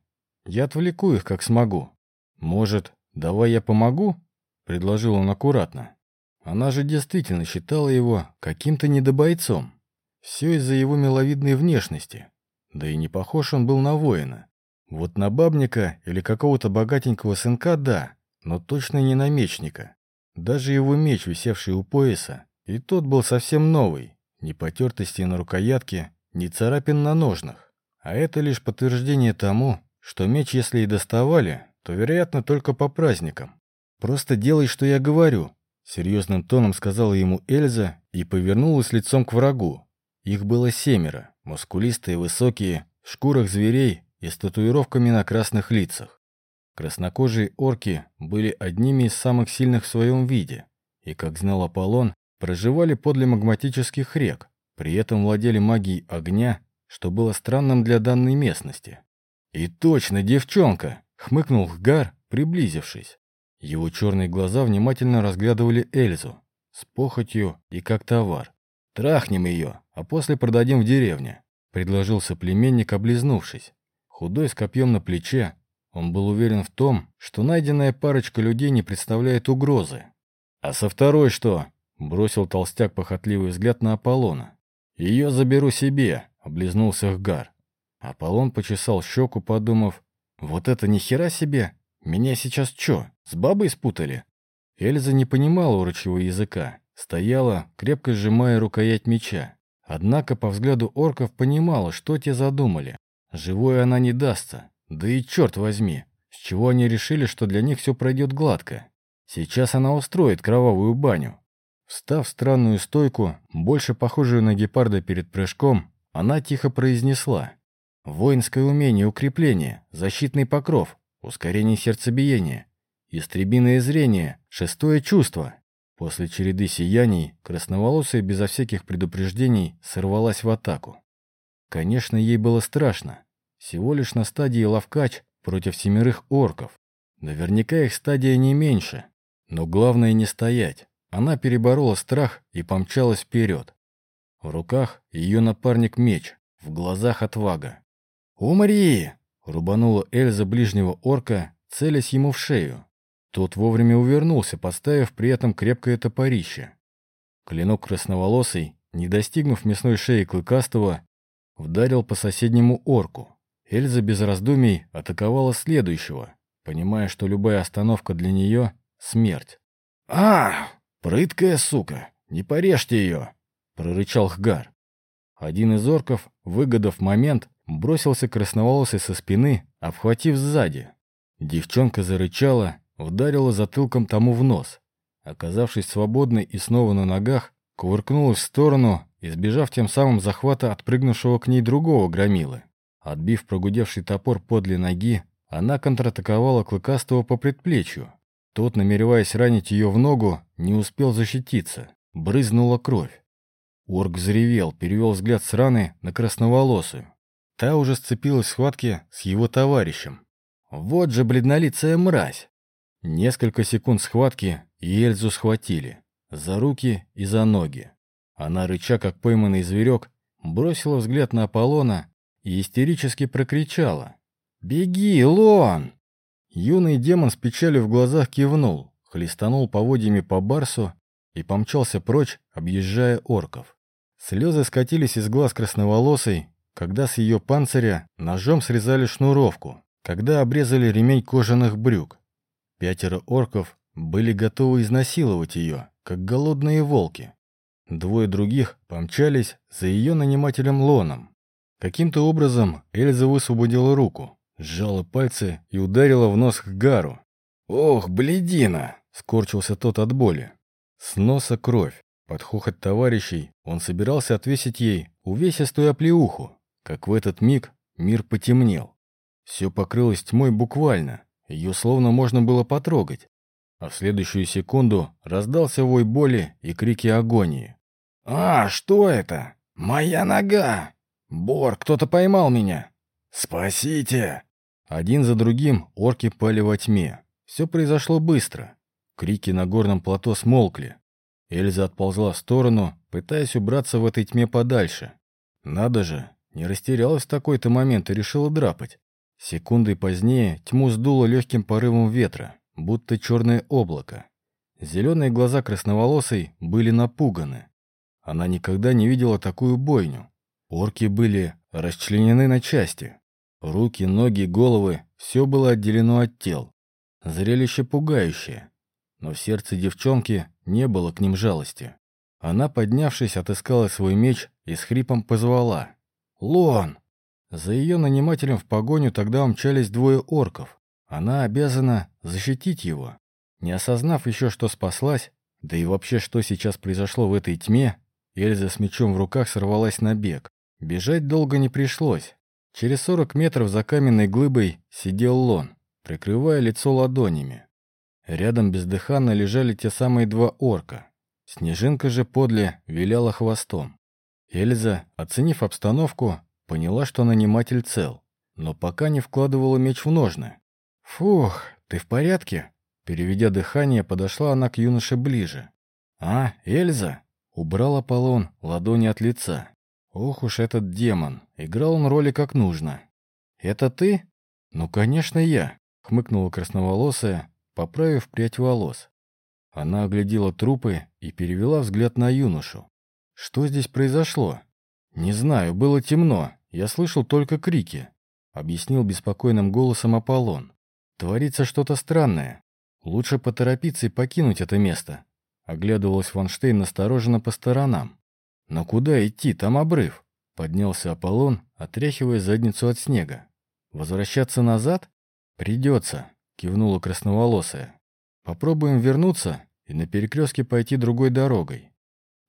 Я отвлеку их, как смогу. Может, давай я помогу?» — предложил он аккуратно. Она же действительно считала его каким-то недобойцом. Все из-за его миловидной внешности. Да и не похож он был на воина. Вот на бабника или какого-то богатенького сынка – да, но точно не на мечника. Даже его меч, висевший у пояса, и тот был совсем новый. Ни потертости на рукоятке, ни царапин на ножнах. А это лишь подтверждение тому, что меч, если и доставали, то, вероятно, только по праздникам. «Просто делай, что я говорю», — серьезным тоном сказала ему Эльза и повернулась лицом к врагу. Их было семеро, мускулистые, высокие, в шкурах зверей и с татуировками на красных лицах. Краснокожие орки были одними из самых сильных в своем виде, и, как знал Аполлон, проживали подле магматических рек, при этом владели магией огня, что было странным для данной местности. «И точно, девчонка!» — хмыкнул Хгар, приблизившись. Его черные глаза внимательно разглядывали Эльзу, с похотью и как товар. «Трахнем ее, а после продадим в деревне», — предложил соплеменник, облизнувшись. Худой с копьем на плече, он был уверен в том, что найденная парочка людей не представляет угрозы. «А со второй что?» — бросил толстяк похотливый взгляд на Аполлона. «Ее заберу себе», — облизнулся Хгар. Аполлон почесал щеку, подумав, «Вот это ни хера себе! Меня сейчас чё, с бабой спутали?» Эльза не понимала урочего языка, Стояла, крепко сжимая рукоять меча. Однако по взгляду орков понимала, что те задумали. Живой она не дастся. Да и черт возьми, с чего они решили, что для них все пройдет гладко. Сейчас она устроит кровавую баню. Встав в странную стойку, больше похожую на гепарда перед прыжком, она тихо произнесла. «Воинское умение укрепление, защитный покров, ускорение сердцебиения, истребиное зрение, шестое чувство». После череды сияний красноволосая безо всяких предупреждений сорвалась в атаку. Конечно, ей было страшно. Всего лишь на стадии ловкач против семерых орков. Наверняка их стадия не меньше. Но главное не стоять. Она переборола страх и помчалась вперед. В руках ее напарник меч, в глазах отвага. «Умри!» — рубанула Эльза ближнего орка, целясь ему в шею. Тот вовремя увернулся, поставив при этом крепкое топорище. Клинок красноволосый, не достигнув мясной шеи Клыкастого, вдарил по соседнему орку. Эльза без раздумий атаковала следующего, понимая, что любая остановка для нее — смерть. «А, прыткая сука! Не порежьте ее!» — прорычал Хгар. Один из орков, выгодав момент, бросился красноволосый со спины, обхватив сзади. Девчонка зарычала, Вдарила затылком тому в нос. Оказавшись свободной и снова на ногах, кувыркнулась в сторону, избежав тем самым захвата отпрыгнувшего к ней другого громилы. Отбив прогудевший топор подле ноги, она контратаковала Клыкастого по предплечью. Тот, намереваясь ранить ее в ногу, не успел защититься. Брызнула кровь. Орк взревел, перевел взгляд с раны на красноволосую. Та уже сцепилась в схватке с его товарищем. «Вот же бледнолицая мразь!» Несколько секунд схватки, и Эльзу схватили. За руки и за ноги. Она, рыча как пойманный зверек, бросила взгляд на Аполлона и истерически прокричала. «Беги, Лон!» Юный демон с печалью в глазах кивнул, хлестанул поводьями по барсу и помчался прочь, объезжая орков. Слезы скатились из глаз красноволосой, когда с ее панциря ножом срезали шнуровку, когда обрезали ремень кожаных брюк. Пятеро орков были готовы изнасиловать ее, как голодные волки. Двое других помчались за ее нанимателем Лоном. Каким-то образом Эльза высвободила руку, сжала пальцы и ударила в нос к Гару. «Ох, бледина!» — скорчился тот от боли. С носа кровь. Под хохот товарищей он собирался отвесить ей увесистую оплеуху, как в этот миг мир потемнел. Все покрылось тьмой буквально, ее словно можно было потрогать. А в следующую секунду раздался вой боли и крики агонии. «А, что это? Моя нога! Бор, кто-то поймал меня! Спасите!» Один за другим орки пали во тьме. Все произошло быстро. Крики на горном плато смолкли. Эльза отползла в сторону, пытаясь убраться в этой тьме подальше. Надо же, не растерялась в такой-то момент и решила драпать. Секундой позднее тьму сдуло легким порывом ветра, будто черное облако. Зеленые глаза красноволосой были напуганы. Она никогда не видела такую бойню. Орки были расчленены на части. Руки, ноги, головы — все было отделено от тел. Зрелище пугающее. Но в сердце девчонки не было к ним жалости. Она, поднявшись, отыскала свой меч и с хрипом позвала. «Лон!» За ее нанимателем в погоню тогда умчались двое орков. Она обязана защитить его. Не осознав еще, что спаслась, да и вообще, что сейчас произошло в этой тьме, Эльза с мечом в руках сорвалась на бег. Бежать долго не пришлось. Через сорок метров за каменной глыбой сидел Лон, прикрывая лицо ладонями. Рядом бездыханно лежали те самые два орка. Снежинка же подле виляла хвостом. Эльза, оценив обстановку, поняла, что наниматель цел, но пока не вкладывала меч в ножны. «Фух, ты в порядке?» Переведя дыхание, подошла она к юноше ближе. «А, Эльза?» Убрал Аполлон ладони от лица. Ох уж этот демон, играл он роли как нужно. «Это ты?» «Ну, конечно, я», — хмыкнула красноволосая, поправив прядь волос. Она оглядела трупы и перевела взгляд на юношу. «Что здесь произошло?» «Не знаю, было темно, я слышал только крики», — объяснил беспокойным голосом Аполлон. «Творится что-то странное. Лучше поторопиться и покинуть это место». Оглядывалась Ванштейн настороженно по сторонам. «Но куда идти? Там обрыв!» Поднялся Аполлон, отряхивая задницу от снега. «Возвращаться назад?» «Придется», — кивнула красноволосая. «Попробуем вернуться и на перекрестке пойти другой дорогой».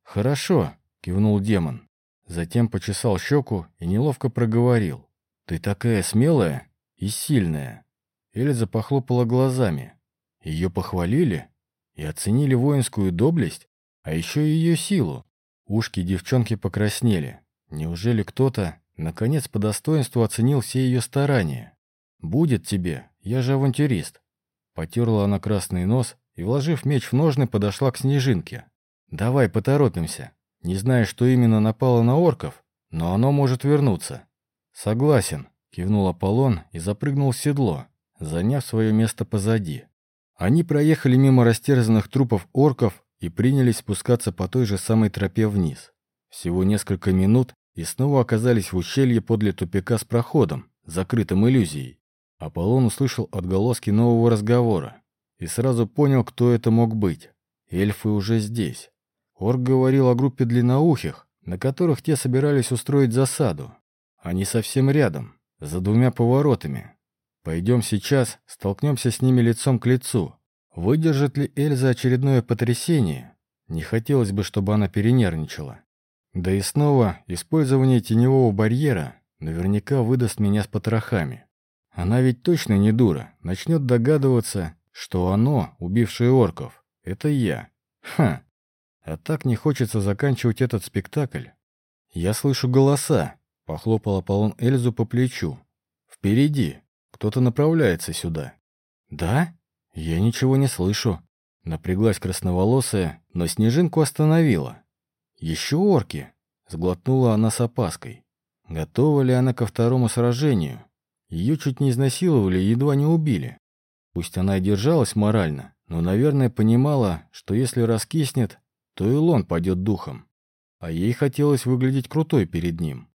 «Хорошо», — кивнул демон. Затем почесал щеку и неловко проговорил. «Ты такая смелая и сильная». Эльза похлопала глазами. Ее похвалили и оценили воинскую доблесть, а еще и ее силу. Ушки девчонки покраснели. Неужели кто-то, наконец, по достоинству оценил все ее старания? «Будет тебе, я же авантюрист». Потерла она красный нос и, вложив меч в ножны, подошла к снежинке. «Давай поторопимся. Не знаю, что именно напало на орков, но оно может вернуться». «Согласен», — кивнул Аполлон и запрыгнул в седло, заняв свое место позади. Они проехали мимо растерзанных трупов орков и принялись спускаться по той же самой тропе вниз. Всего несколько минут и снова оказались в ущелье подле тупика с проходом, закрытым иллюзией. Аполлон услышал отголоски нового разговора и сразу понял, кто это мог быть. Эльфы уже здесь. Орк говорил о группе длинноухих, на которых те собирались устроить засаду. Они совсем рядом, за двумя поворотами. Пойдем сейчас, столкнемся с ними лицом к лицу. Выдержит ли Эльза очередное потрясение? Не хотелось бы, чтобы она перенервничала. Да и снова использование теневого барьера наверняка выдаст меня с потрохами. Она ведь точно не дура, начнет догадываться, что оно, убившее орков, это я. Ха! А так не хочется заканчивать этот спектакль. Я слышу голоса, похлопал Аполлон Эльзу по плечу. Впереди. Кто-то направляется сюда. Да? Я ничего не слышу. Напряглась красноволосая, но снежинку остановила. Еще орки. Сглотнула она с опаской. Готова ли она ко второму сражению? Ее чуть не изнасиловали и едва не убили. Пусть она и держалась морально, но, наверное, понимала, что если раскиснет, то и Лон пойдет духом. А ей хотелось выглядеть крутой перед ним.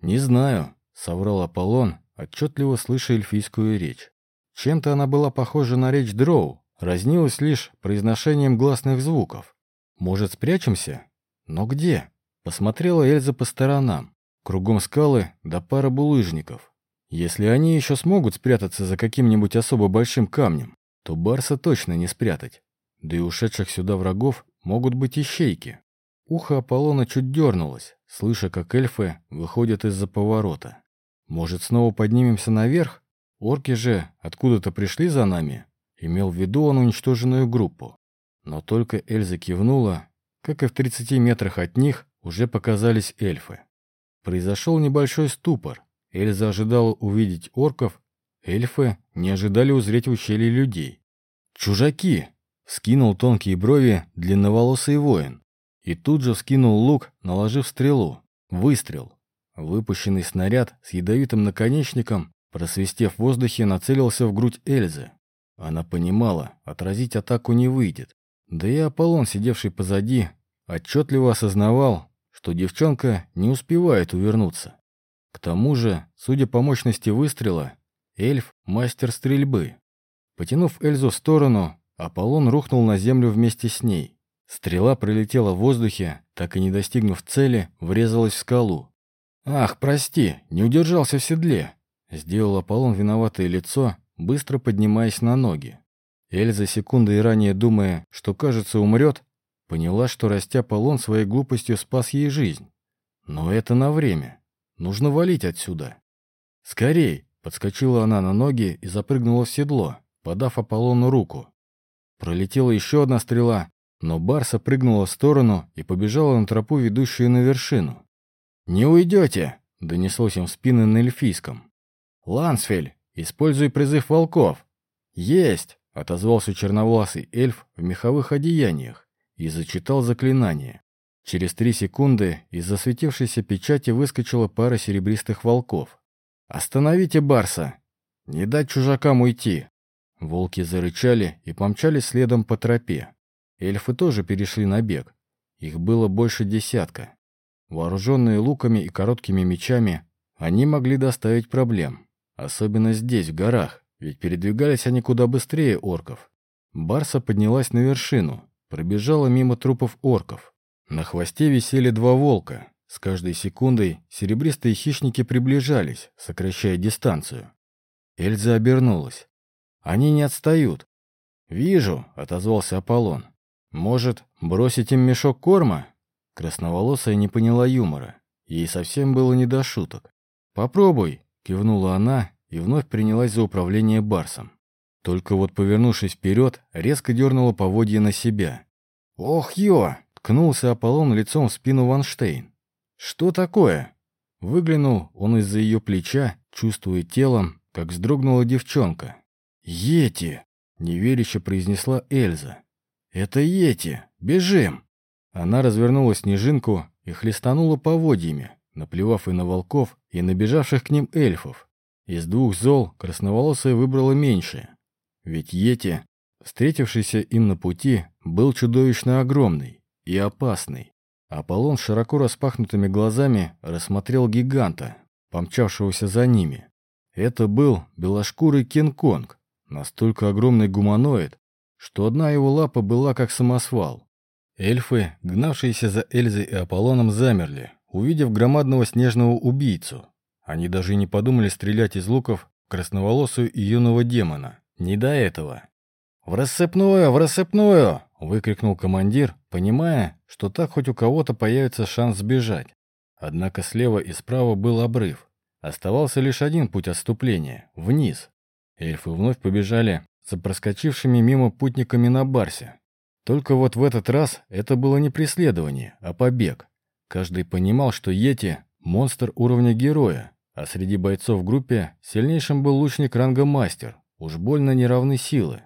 «Не знаю», — соврал Аполлон, отчетливо слыша эльфийскую речь. Чем-то она была похожа на речь дроу, разнилась лишь произношением гласных звуков. «Может, спрячемся? Но где?» Посмотрела Эльза по сторонам. Кругом скалы да пара булыжников. Если они еще смогут спрятаться за каким-нибудь особо большим камнем, то Барса точно не спрятать. Да и ушедших сюда врагов могут быть ищейки. Ухо Аполлона чуть дернулось, слыша, как эльфы выходят из-за поворота. Может, снова поднимемся наверх? Орки же откуда-то пришли за нами. Имел в виду он уничтоженную группу. Но только Эльза кивнула, как и в 30 метрах от них уже показались эльфы. Произошел небольшой ступор. Эльза ожидала увидеть орков, эльфы не ожидали узреть в ущелье людей. «Чужаки!» — Скинул тонкие брови длинноволосый воин. И тут же вскинул лук, наложив стрелу. Выстрел. Выпущенный снаряд с ядовитым наконечником, просвистев в воздухе, нацелился в грудь Эльзы. Она понимала, отразить атаку не выйдет. Да и Аполлон, сидевший позади, отчетливо осознавал, что девчонка не успевает увернуться. К тому же, судя по мощности выстрела, эльф — мастер стрельбы. Потянув Эльзу в сторону, Аполлон рухнул на землю вместе с ней. Стрела пролетела в воздухе, так и не достигнув цели, врезалась в скалу. «Ах, прости, не удержался в седле!» Сделал Аполлон виноватое лицо, быстро поднимаясь на ноги. Эльза, секундой ранее думая, что, кажется, умрет, поняла, что растя Аполлон своей глупостью спас ей жизнь. Но это на время. Нужно валить отсюда. «Скорей!» — подскочила она на ноги и запрыгнула в седло, подав Аполлону руку. Пролетела еще одна стрела, но Барса прыгнула в сторону и побежала на тропу, ведущую на вершину. «Не уйдете!» — донеслось им в спины на эльфийском. «Лансфель, используй призыв волков!» «Есть!» — отозвался черновласый эльф в меховых одеяниях и зачитал заклинание. Через три секунды из засветившейся печати выскочила пара серебристых волков. «Остановите Барса! Не дать чужакам уйти!» Волки зарычали и помчались следом по тропе. Эльфы тоже перешли на бег. Их было больше десятка. Вооруженные луками и короткими мечами, они могли доставить проблем. Особенно здесь, в горах, ведь передвигались они куда быстрее орков. Барса поднялась на вершину, пробежала мимо трупов орков. На хвосте висели два волка. С каждой секундой серебристые хищники приближались, сокращая дистанцию. Эльза обернулась. Они не отстают. «Вижу», — отозвался Аполлон. «Может, бросить им мешок корма?» Красноволосая не поняла юмора. Ей совсем было не до шуток. «Попробуй», — кивнула она и вновь принялась за управление барсом. Только вот, повернувшись вперед, резко дернула поводья на себя. «Ох, ё!» — ткнулся Аполлон лицом в спину Ванштейн. «Что такое?» Выглянул он из-за ее плеча, чувствуя телом, как вздрогнула девчонка. «Йети!» — неверяще произнесла Эльза. «Это Йети! Бежим!» Она развернула снежинку и хлестанула поводьями, наплевав и на волков, и на бежавших к ним эльфов. Из двух зол красноволосая выбрала меньшее. Ведь Йети, встретившийся им на пути, был чудовищно огромный и опасный. Аполлон широко распахнутыми глазами рассмотрел гиганта, помчавшегося за ними. Это был белошкурый Кинг-Конг, настолько огромный гуманоид, что одна его лапа была как самосвал. Эльфы, гнавшиеся за Эльзой и Аполлоном, замерли, увидев громадного снежного убийцу. Они даже не подумали стрелять из луков в красноволосую и юного демона. Не до этого. «В рассыпную! В рассыпную!» — выкрикнул командир, понимая, что так хоть у кого-то появится шанс сбежать. Однако слева и справа был обрыв. Оставался лишь один путь отступления — вниз. Эльфы вновь побежали за проскочившими мимо путниками на Барсе. Только вот в этот раз это было не преследование, а побег. Каждый понимал, что Йети — монстр уровня героя, а среди бойцов в группе сильнейшим был лучник ранга мастер, уж больно неравны силы.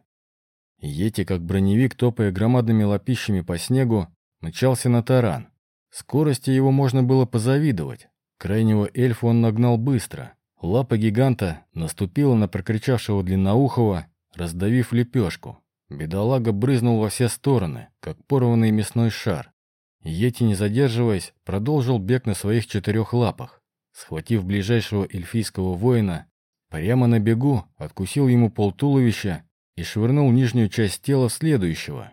Йети, как броневик, топая громадными лопищами по снегу, мчался на таран. Скорости его можно было позавидовать. Крайнего эльфа он нагнал быстро. Лапа гиганта наступила на прокричавшего длинноухого, раздавив лепешку. Бедолага брызнул во все стороны, как порванный мясной шар. Йети, не задерживаясь, продолжил бег на своих четырех лапах. Схватив ближайшего эльфийского воина, прямо на бегу откусил ему полтуловища и швырнул нижнюю часть тела следующего.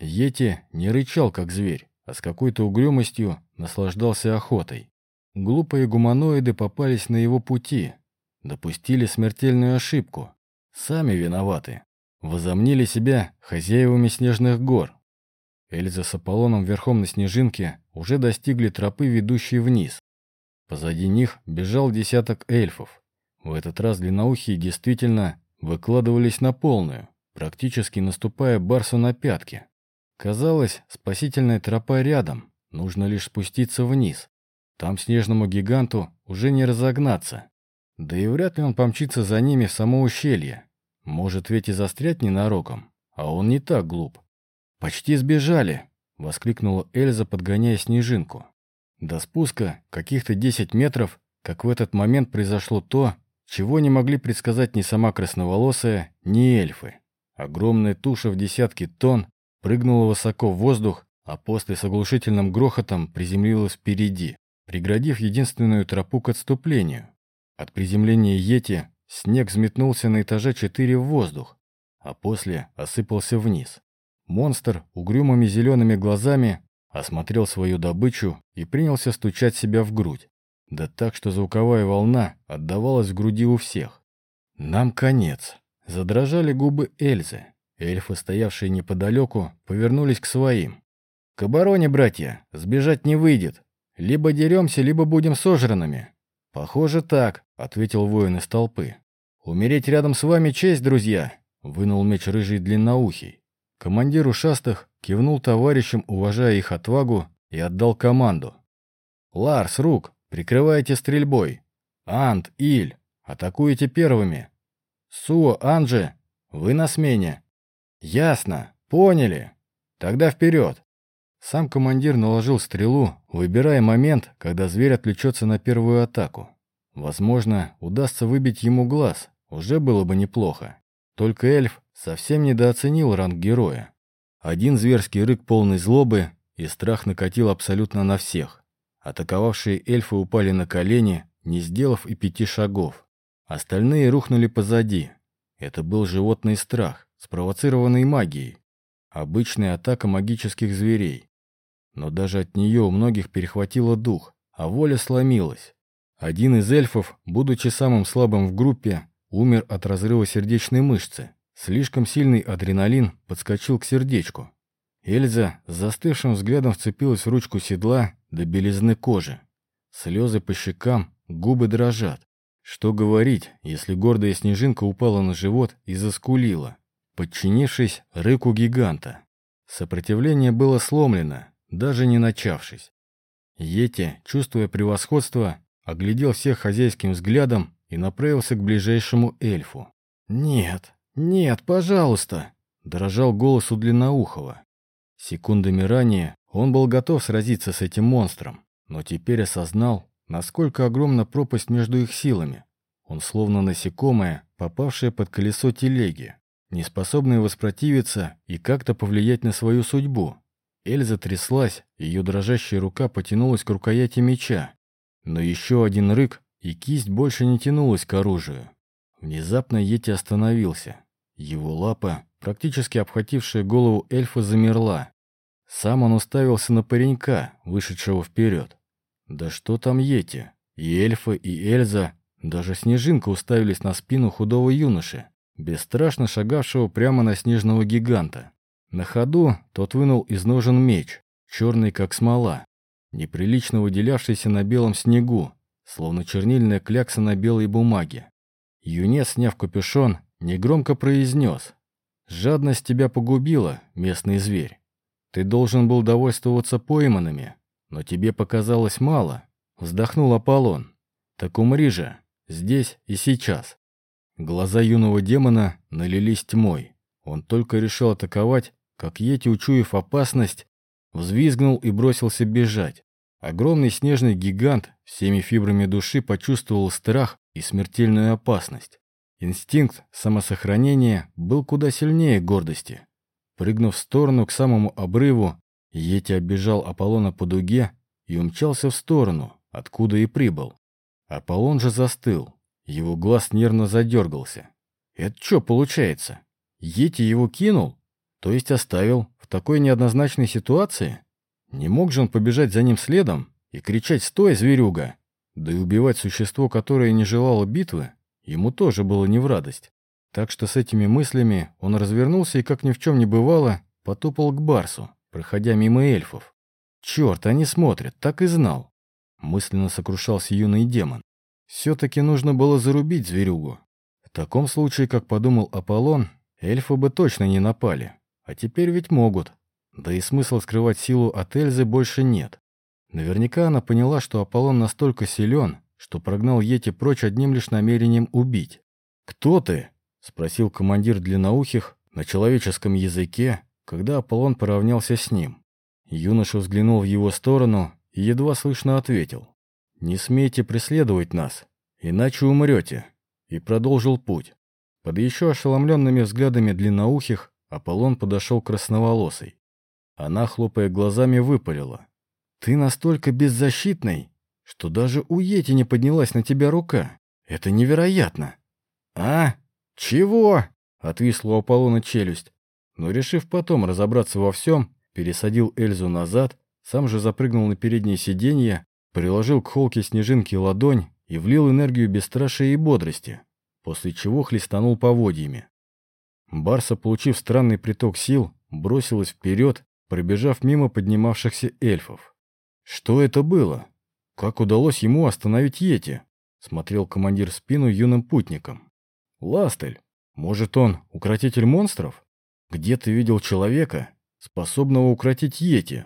Йети не рычал, как зверь, а с какой-то угрюмостью наслаждался охотой. Глупые гуманоиды попались на его пути, допустили смертельную ошибку. Сами виноваты. Возомнили себя хозяевами снежных гор. Эльза с Аполлоном верхом на снежинке уже достигли тропы, ведущей вниз. Позади них бежал десяток эльфов. В этот раз длинноухие действительно выкладывались на полную, практически наступая Барсу на пятки. Казалось, спасительная тропа рядом, нужно лишь спуститься вниз. Там снежному гиганту уже не разогнаться. Да и вряд ли он помчится за ними в само ущелье. Может ведь и застрять ненароком, а он не так глуп. «Почти сбежали!» — воскликнула Эльза, подгоняя снежинку. До спуска каких-то 10 метров, как в этот момент произошло то, чего не могли предсказать ни сама красноволосая, ни эльфы. Огромная туша в десятки тонн прыгнула высоко в воздух, а после с оглушительным грохотом приземлилась впереди, преградив единственную тропу к отступлению. От приземления Йети снег взметнулся на этаже 4 в воздух, а после осыпался вниз. Монстр угрюмыми зелеными глазами осмотрел свою добычу и принялся стучать себя в грудь. Да так, что звуковая волна отдавалась в груди у всех. «Нам конец!» Задрожали губы Эльзы. Эльфы, стоявшие неподалеку, повернулись к своим. «К обороне, братья! Сбежать не выйдет! Либо деремся, либо будем сожранными!» «Похоже так», — ответил воин из толпы. «Умереть рядом с вами честь, друзья!» — вынул меч рыжий длинноухий. Командир ушастых кивнул товарищам, уважая их отвагу, и отдал команду. «Ларс, Рук, прикрывайте стрельбой. Ант, Иль, атакуйте первыми. Суо, Анже, вы на смене». «Ясно, поняли. Тогда вперед!» Сам командир наложил стрелу, выбирая момент, когда зверь отвлечется на первую атаку. Возможно, удастся выбить ему глаз, уже было бы неплохо. Только эльф совсем недооценил ранг героя. Один зверский рык полной злобы, и страх накатил абсолютно на всех. Атаковавшие эльфы упали на колени, не сделав и пяти шагов. Остальные рухнули позади. Это был животный страх, спровоцированный магией. Обычная атака магических зверей. Но даже от нее у многих перехватило дух, а воля сломилась. Один из эльфов, будучи самым слабым в группе, умер от разрыва сердечной мышцы. Слишком сильный адреналин подскочил к сердечку. Эльза с застывшим взглядом вцепилась в ручку седла до белизны кожи. Слезы по щекам, губы дрожат. Что говорить, если гордая снежинка упала на живот и заскулила, подчинившись рыку гиганта. Сопротивление было сломлено, даже не начавшись. Йети, чувствуя превосходство, оглядел всех хозяйским взглядом и направился к ближайшему эльфу. «Нет, нет, пожалуйста!» – дрожал голос у Длинноухова. Секундами ранее он был готов сразиться с этим монстром, но теперь осознал, насколько огромна пропасть между их силами. Он словно насекомое, попавшее под колесо телеги, не способное воспротивиться и как-то повлиять на свою судьбу. Эльза тряслась, ее дрожащая рука потянулась к рукояти меча. Но еще один рык, и кисть больше не тянулась к оружию. Внезапно Йети остановился. Его лапа, практически обхватившая голову эльфа, замерла. Сам он уставился на паренька, вышедшего вперед. Да что там Йети? И эльфы, и Эльза, даже Снежинка уставились на спину худого юноши, бесстрашно шагавшего прямо на снежного гиганта. На ходу тот вынул из ножен меч, черный как смола, неприлично выделявшийся на белом снегу, словно чернильная клякса на белой бумаге. Юнец, сняв капюшон, негромко произнес. «Жадность тебя погубила, местный зверь. Ты должен был довольствоваться пойманными, но тебе показалось мало», — вздохнул Аполлон. «Так умри же, здесь и сейчас». Глаза юного демона налились тьмой. Он только решил атаковать, как Йети, учуяв опасность, взвизгнул и бросился бежать. Огромный снежный гигант всеми фибрами души почувствовал страх и смертельную опасность. Инстинкт самосохранения был куда сильнее гордости. Прыгнув в сторону к самому обрыву, Йети оббежал Аполлона по дуге и умчался в сторону, откуда и прибыл. Аполлон же застыл, его глаз нервно задергался. Это что получается? Йети его кинул? То есть оставил в такой неоднозначной ситуации? Не мог же он побежать за ним следом и кричать «Стой, зверюга!» Да и убивать существо, которое не желало битвы, ему тоже было не в радость. Так что с этими мыслями он развернулся и, как ни в чем не бывало, потопал к Барсу, проходя мимо эльфов. «Черт, они смотрят, так и знал!» Мысленно сокрушался юный демон. Все-таки нужно было зарубить зверюгу. В таком случае, как подумал Аполлон, эльфы бы точно не напали. А теперь ведь могут. Да и смысла скрывать силу от Эльзы больше нет. Наверняка она поняла, что Аполлон настолько силен, что прогнал Йети прочь одним лишь намерением убить. «Кто ты?» — спросил командир длинноухих на человеческом языке, когда Аполлон поравнялся с ним. Юноша взглянул в его сторону и едва слышно ответил. «Не смейте преследовать нас, иначе умрете», и продолжил путь. Под еще ошеломленными взглядами длинноухих Аполлон подошел к красноволосой. Она, хлопая глазами, выпалила. «Ты настолько беззащитный, что даже у Йети не поднялась на тебя рука. Это невероятно!» «А? Чего?» — отвисла у Аполлона челюсть. Но, решив потом разобраться во всем, пересадил Эльзу назад, сам же запрыгнул на переднее сиденье, приложил к холке снежинки ладонь и влил энергию бесстрашия и бодрости, после чего хлестанул поводьями. Барса, получив странный приток сил, бросилась вперед, пробежав мимо поднимавшихся эльфов. Что это было? Как удалось ему остановить Йети? Смотрел командир в спину юным путникам. Ластель, может он укротитель монстров? Где ты видел человека, способного укротить Йети?